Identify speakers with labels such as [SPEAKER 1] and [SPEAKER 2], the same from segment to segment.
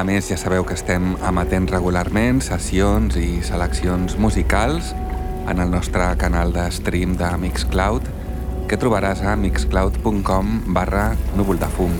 [SPEAKER 1] A més, ja sabeu que estem emetent regularment sessions i seleccions musicals en el nostre canal de stream de Mixcloud que trobaràs a mixcloud.com barra núvol de fum.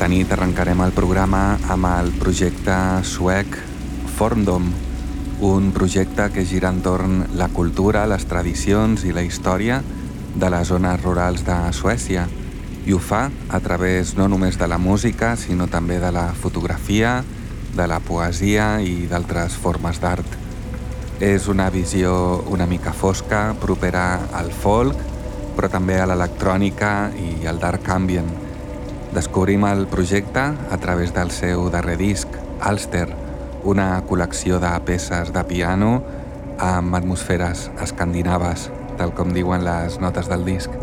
[SPEAKER 1] Aquesta nit arrencarem el programa amb el projecte suec Formdom, un projecte que gira entorn la cultura, les tradicions i la història de les zones rurals de Suècia i ho fa a través no només de la música, sinó també de la fotografia, de la poesia i d'altres formes d'art. És una visió una mica fosca, propera al folk, però també a l'electrònica i al dark ambient, Descobrim el projecte a través del seu darrer disc, Alster, una col·lecció de peces de piano amb atmosferes escandinaves, tal com diuen les notes del disc.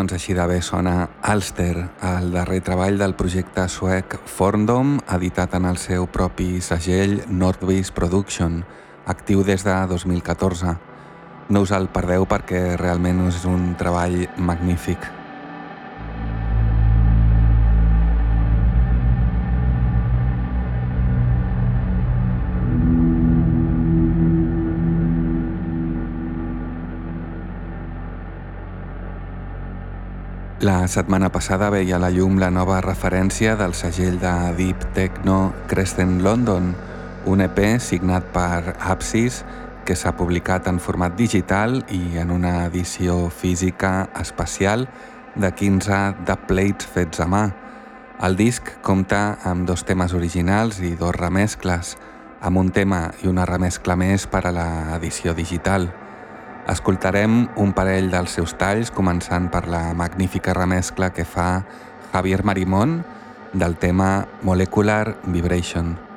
[SPEAKER 1] Doncs així de bé sona Alster, el darrer treball del projecte suec Forndom, editat en el seu propi segell Northbeast Production, actiu des de 2014. No us el perdeu perquè realment és un treball magnífic. La setmana passada veia a la llum la nova referència del segell de Deep Techno Crescent London, un EP signat per Apsis que s'ha publicat en format digital i en una edició física especial de 15 dubplates fets a mà. El disc compta amb dos temes originals i dos remescles, amb un tema i una remescla més per a l'edició digital. Escoltarem un parell dels seus talls, començant per la magnífica remescla que fa Javier Marimón del tema Molecular Vibration.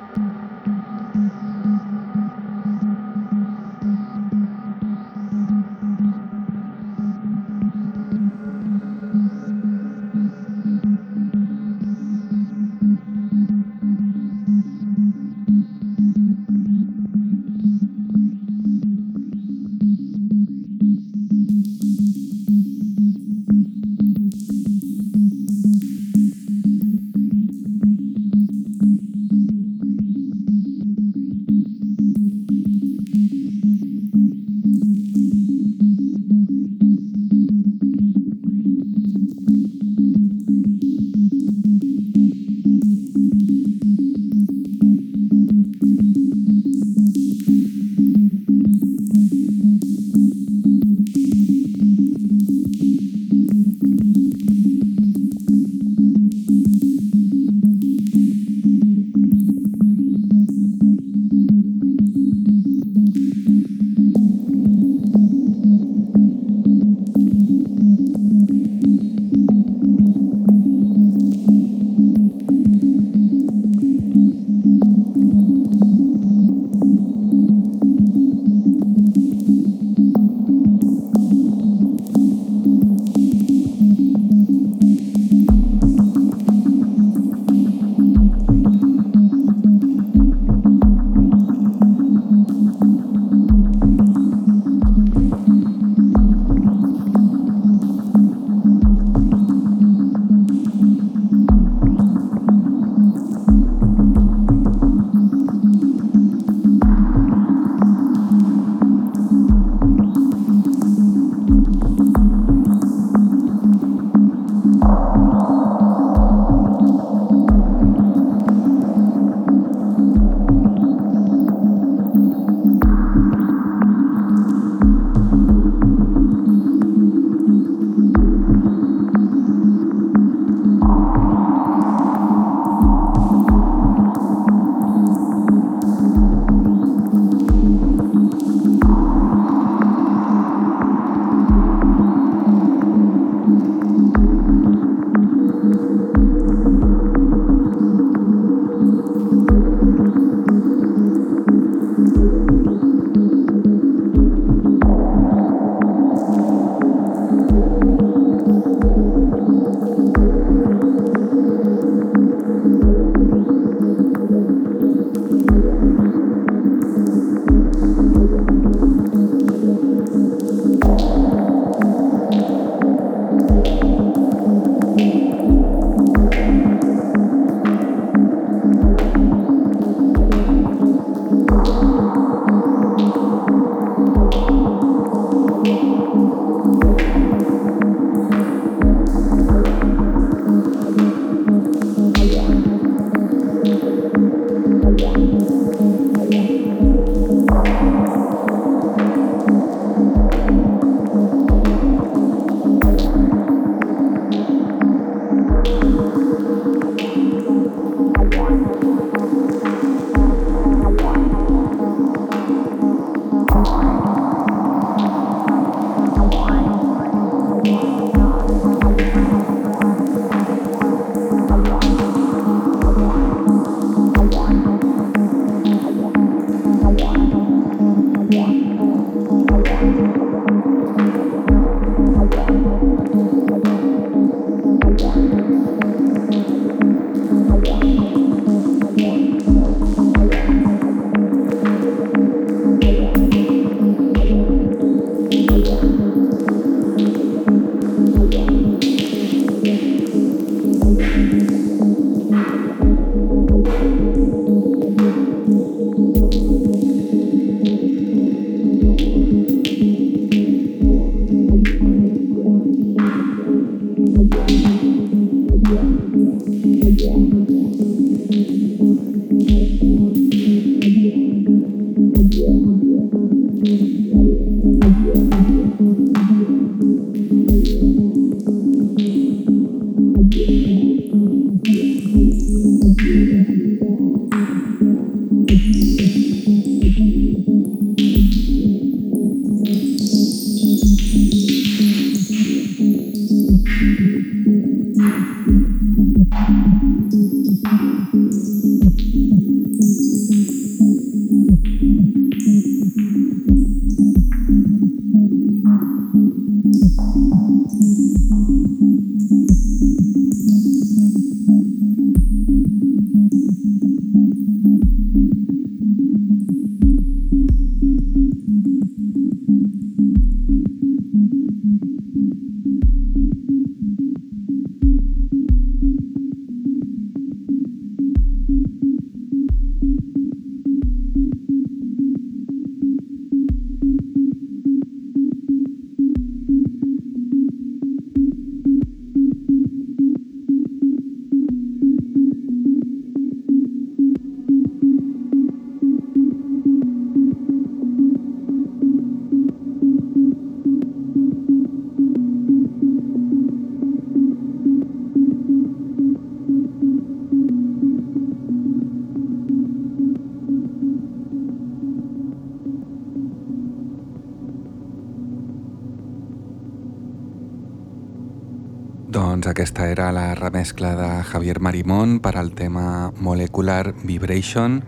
[SPEAKER 1] Era la remescla de Javier Marimón per al tema Molecular Vibration,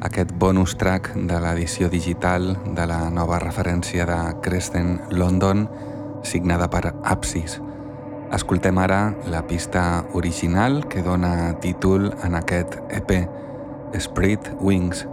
[SPEAKER 1] aquest bonus track de l'edició digital de la nova referència de Crescent London, signada per Apsis. Escoltem ara la pista original que dona títol en aquest EP, Spirit Wings.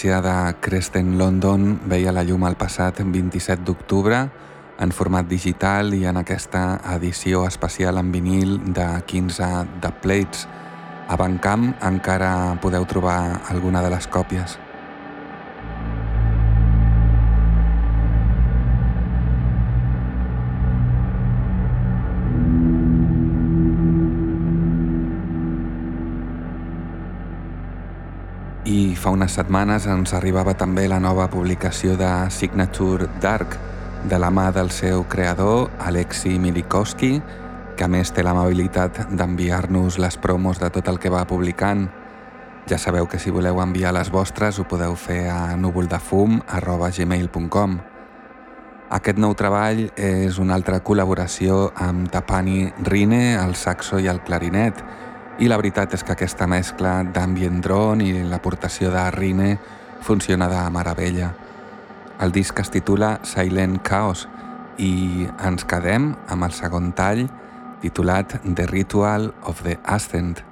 [SPEAKER 1] Referència de Creston London veia la llum el passat 27 d'octubre en format digital i en aquesta edició especial en vinil de 15 de Plates. A Bandcamp encara podeu trobar alguna de les còpies. I fa unes setmanes ens arribava també la nova publicació de Signature Dark, de la mà del seu creador, Alexi Milikowski, que a més té l'amabilitat d'enviar-nos les promos de tot el que va publicant. Ja sabeu que si voleu enviar les vostres ho podeu fer a núvoldefum.gmail.com Aquest nou treball és una altra col·laboració amb Tapani Rine, el saxo i el clarinet, i la veritat és que aquesta mescla d'ambient drone i l'aportació de Rine funciona de meravella. El disc es titula Silent Chaos i ens quedem amb el segon tall titulat The Ritual of the Ascent.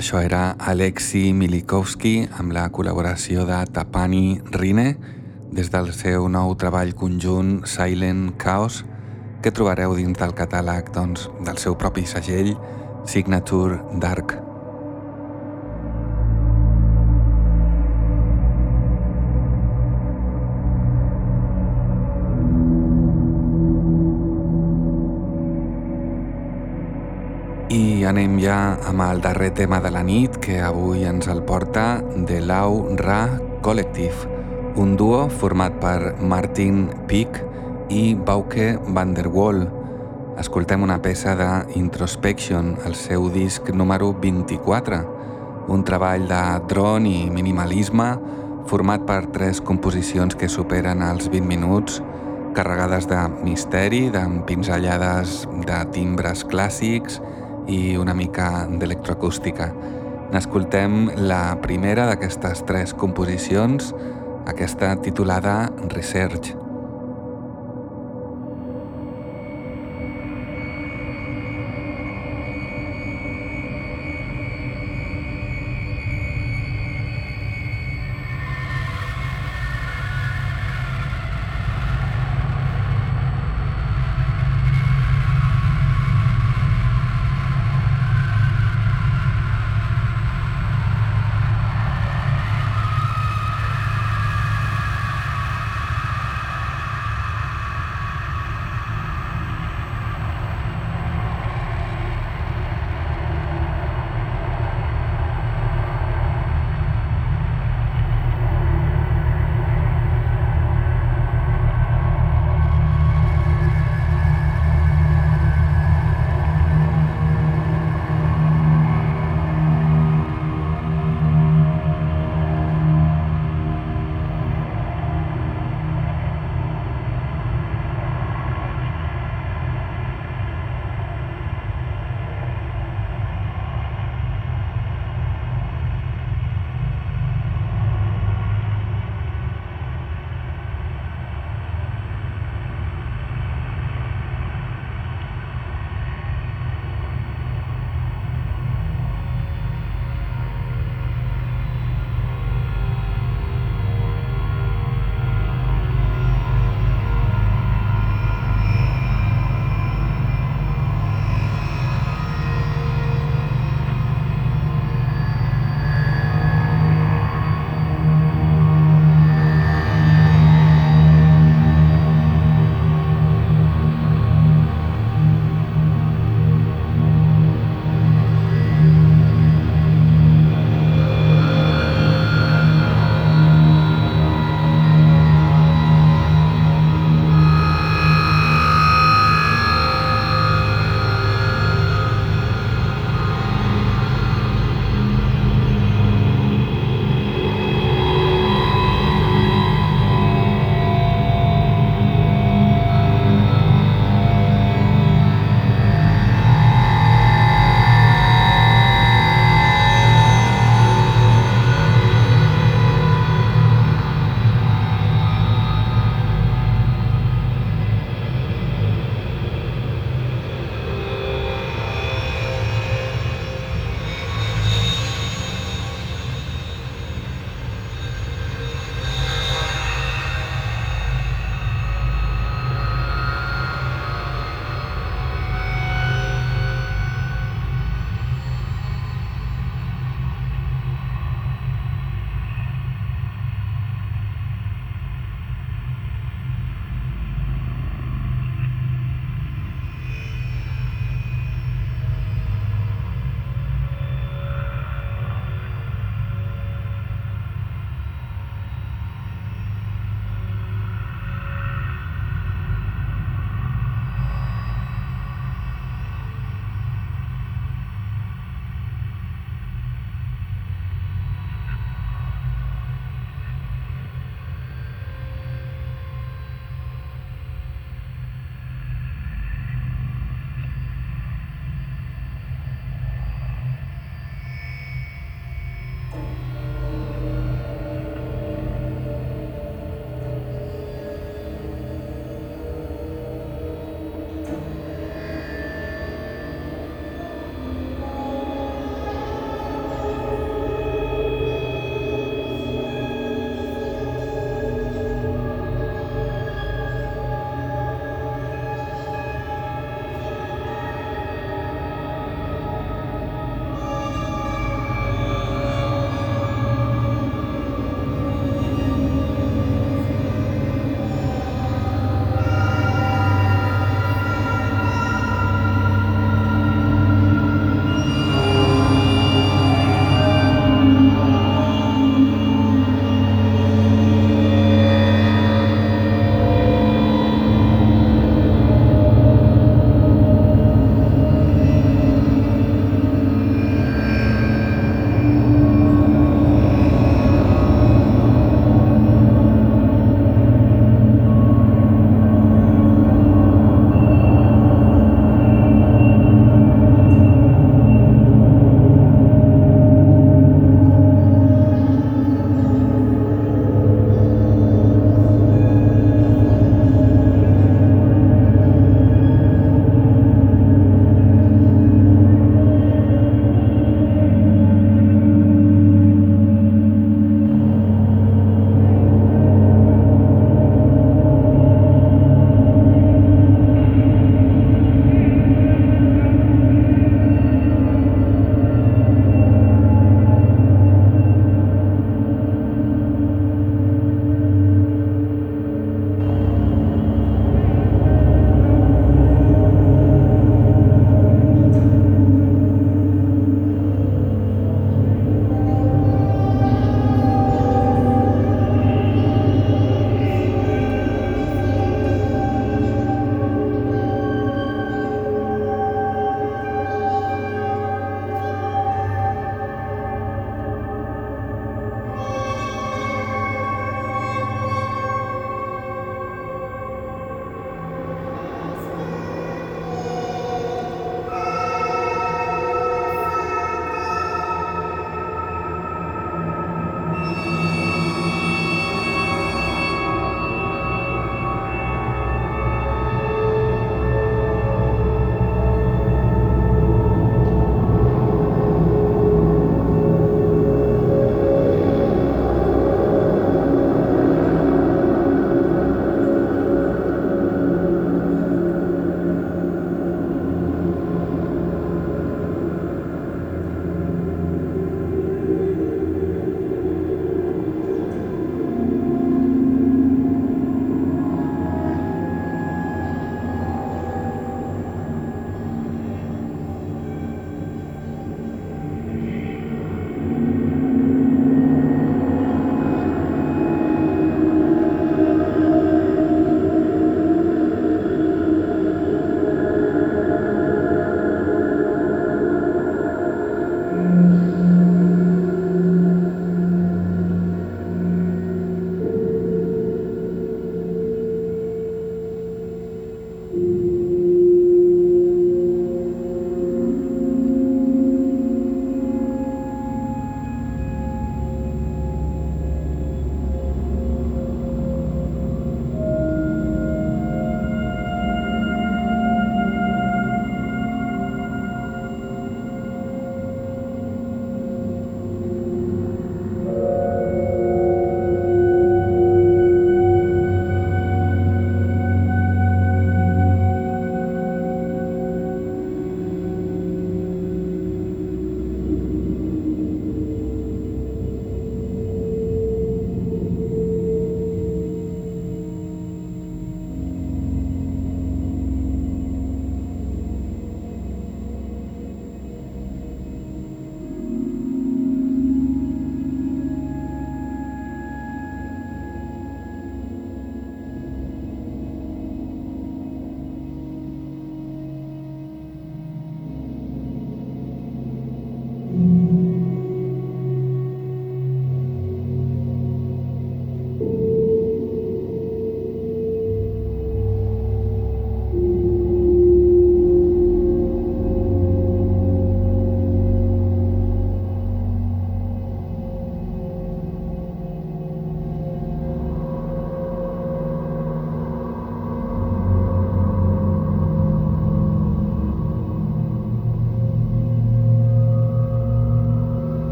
[SPEAKER 1] Això era Alexi Milikowski amb la col·laboració de Tapani Rine des del seu nou treball conjunt Silent Chaos que trobareu dins del catàleg doncs, del seu propi segell Signature Dark. Anem ja amb el darrer tema de la nit que avui ens el porta The Lau Ra Collective, un duo format per Martin Peak i Bauke van der Wall. Escoltem una peça de Introspection, el seu disc número 24, un treball de dron i minimalisme format per tres composicions que superen els 20 minuts, carregades de misteri, d'empinzellades pinzellades de timbres clàssics i una mica d'electroacústica. N'escoltem la primera d'aquestes tres composicions, aquesta titulada Research.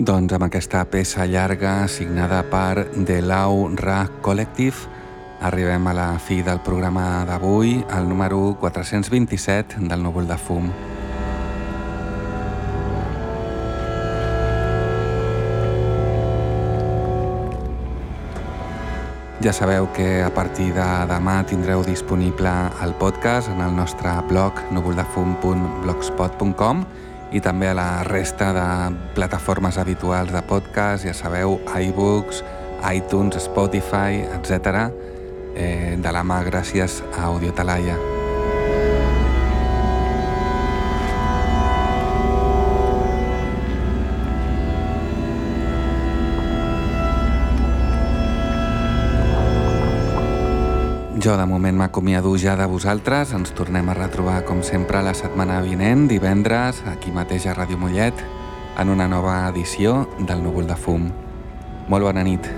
[SPEAKER 1] Doncs amb aquesta peça llarga signada per The Lau Ra Collective arribem a la fi del programa d'avui, el número 427 del Núvol de Fum. Ja sabeu que a partir de demà tindreu disponible el podcast en el nostre blog núvoldefum.blogspot.com i també a la resta de plataformes habituals de podcast, ja sabeu, iBooks, iTunes, Spotify, etc. Eh, de la mà gràcies a Audiotalaia. Jo de moment m'acomiado ja de vosaltres, ens tornem a retrobar com sempre la setmana vinent, divendres, aquí mateix a Ràdio Mollet, en una nova edició del Núvol de Fum. Molt bona nit.